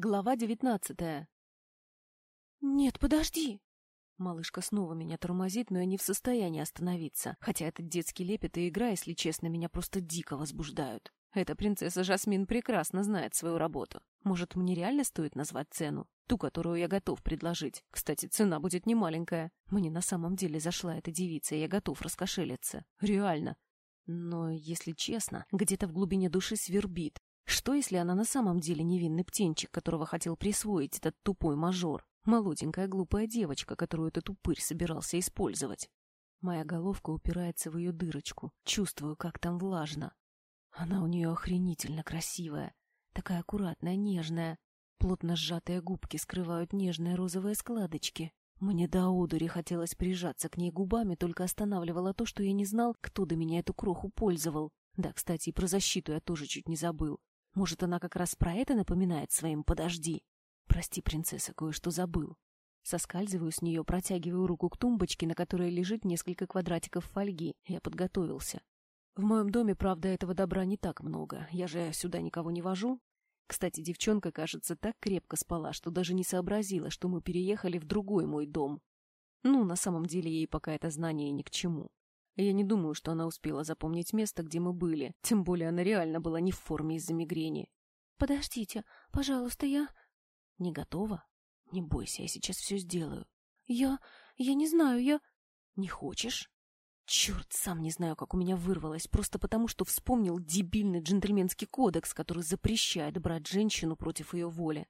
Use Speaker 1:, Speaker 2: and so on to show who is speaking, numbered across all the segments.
Speaker 1: Глава девятнадцатая.
Speaker 2: «Нет, подожди!»
Speaker 1: Малышка снова меня тормозит, но я не в состоянии остановиться, хотя этот детский лепет и игра, если честно, меня просто дико возбуждают. Эта принцесса Жасмин прекрасно знает свою работу. Может, мне реально стоит назвать цену? Ту, которую я готов предложить. Кстати, цена будет немаленькая. Мне на самом деле зашла эта девица, и я готов раскошелиться. Реально. Но, если честно, где-то в глубине души свербит. Что, если она на самом деле невинный птенчик, которого хотел присвоить этот тупой мажор? Молоденькая глупая девочка, которую этот упырь собирался использовать. Моя головка упирается в ее дырочку. Чувствую, как там влажно. Она у нее охренительно красивая. Такая аккуратная, нежная. Плотно сжатые губки скрывают нежные розовые складочки. Мне до одури хотелось прижаться к ней губами, только останавливало то, что я не знал, кто до меня эту кроху пользовал. Да, кстати, и про защиту я тоже чуть не забыл. Может, она как раз про это напоминает своим «подожди». Прости, принцесса, кое-что забыл. Соскальзываю с нее, протягиваю руку к тумбочке, на которой лежит несколько квадратиков фольги. Я подготовился. В моем доме, правда, этого добра не так много. Я же сюда никого не вожу. Кстати, девчонка, кажется, так крепко спала, что даже не сообразила, что мы переехали в другой мой дом. Ну, на самом деле, ей пока это знание ни к чему. Я не думаю, что она успела запомнить место, где мы были. Тем более она реально была не в форме из-за мигрени.
Speaker 2: «Подождите, пожалуйста, я...»
Speaker 1: «Не готова? Не бойся, я сейчас все сделаю».
Speaker 2: «Я... я не знаю, я...»
Speaker 1: «Не хочешь?» Черт, сам не знаю, как у меня вырвалось, просто потому, что вспомнил дебильный джентльменский кодекс, который запрещает брать женщину против ее воли.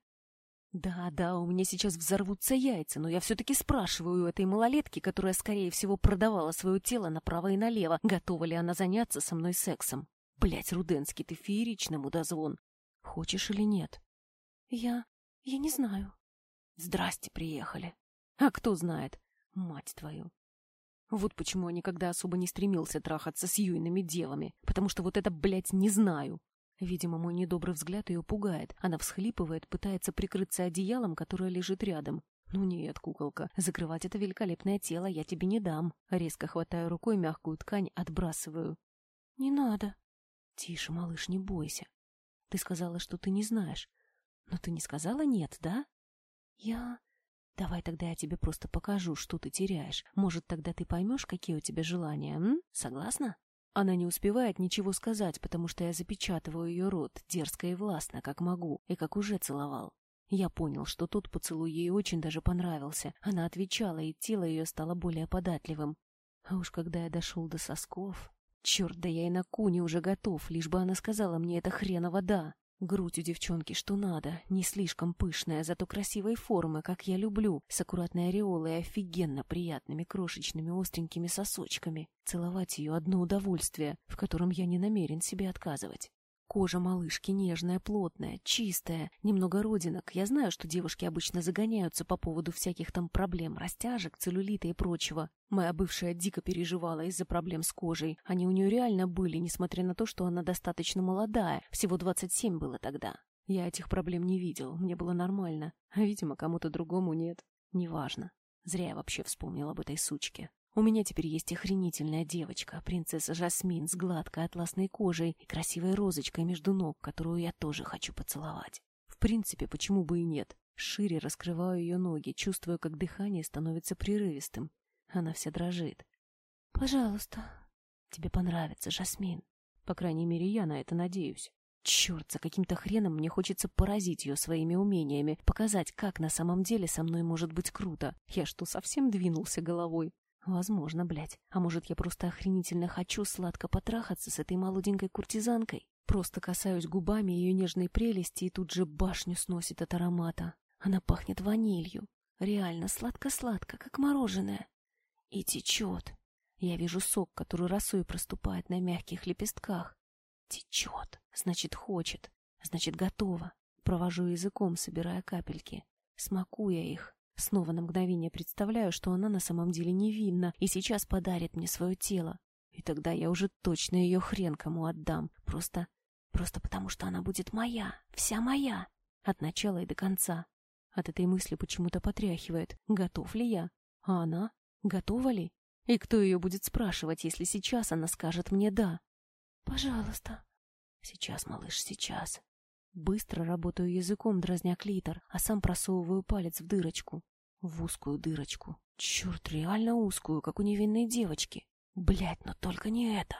Speaker 1: Да, да, у меня сейчас взорвутся яйца, но я все-таки спрашиваю у этой малолетки, которая, скорее всего, продавала свое тело направо и налево, готова ли она заняться со мной сексом. Блять, Руденский, ты феерично, мудозвон. Хочешь или нет?
Speaker 2: Я... я не знаю.
Speaker 1: Здрасте, приехали. А кто знает? Мать твою. Вот почему я никогда особо не стремился трахаться с юйными девами, потому что вот это, блядь, не знаю. Видимо, мой недобрый взгляд ее пугает. Она всхлипывает, пытается прикрыться одеялом, которое лежит рядом. «Ну нет, куколка, закрывать это великолепное тело я тебе не дам». Резко хватаю рукой мягкую ткань, отбрасываю.
Speaker 2: «Не надо».
Speaker 1: «Тише, малыш, не бойся. Ты сказала, что ты не знаешь. Но ты не сказала нет, да?»
Speaker 2: «Я...»
Speaker 1: «Давай тогда я тебе просто покажу, что ты теряешь. Может, тогда ты поймешь, какие у тебя желания, м? Согласна?» Она не успевает ничего сказать, потому что я запечатываю ее рот, дерзко и властно, как могу, и как уже целовал. Я понял, что тот поцелуй ей очень даже понравился. Она отвечала, и тело ее стало более податливым. А уж когда я дошел до сосков... Черт, да я и на куне уже готов, лишь бы она сказала мне это хреново «да». Грудь у девчонки что надо, не слишком пышная, зато красивой формы, как я люблю, с аккуратной ореолой и офигенно приятными крошечными остренькими сосочками. Целовать ее одно удовольствие, в котором я не намерен себе отказывать. Кожа малышки нежная, плотная, чистая, немного родинок. Я знаю, что девушки обычно загоняются по поводу всяких там проблем, растяжек, целлюлита и прочего. Моя бывшая дико переживала из-за проблем с кожей. Они у нее реально были, несмотря на то, что она достаточно молодая. Всего 27 было тогда. Я этих проблем не видел, мне было нормально. А, видимо, кому-то другому нет. Неважно. Зря я вообще вспомнил об этой сучке. У меня теперь есть охренительная девочка, принцесса Жасмин с гладкой атласной кожей и красивой розочкой между ног, которую я тоже хочу поцеловать. В принципе, почему бы и нет? Шире раскрываю ее ноги, чувствую, как дыхание становится прерывистым. Она вся дрожит.
Speaker 2: «Пожалуйста».
Speaker 1: «Тебе понравится, Жасмин. По крайней мере, я на это надеюсь». Черт, за каким-то хреном мне хочется поразить ее своими умениями, показать, как на самом деле со мной может быть круто. Я что, совсем двинулся головой? Возможно, блядь. А может, я просто охренительно хочу сладко потрахаться с этой молоденькой куртизанкой? Просто касаюсь губами ее нежной прелести и тут же башню сносит от аромата. Она пахнет ванилью. Реально сладко-сладко, как мороженое. И течет. Я вижу сок, который росой проступает на мягких лепестках. Течет. Значит, хочет. Значит, готова. Провожу языком, собирая капельки. Смакуя их. Снова на мгновение представляю, что она на самом деле невинна и сейчас подарит мне свое тело. И тогда я уже точно ее хрен кому отдам. Просто... просто потому, что она будет моя, вся моя. От начала и до конца. От этой мысли почему-то потряхивает. Готов ли я? А она? Готова ли? И кто ее будет спрашивать, если сейчас она скажет мне «да»?
Speaker 2: «Пожалуйста».
Speaker 1: «Сейчас, малыш, сейчас». Быстро работаю языком, дразня клитор, а сам просовываю палец в дырочку. В узкую дырочку. Черт, реально узкую, как у невинной девочки. Блять, но только не это.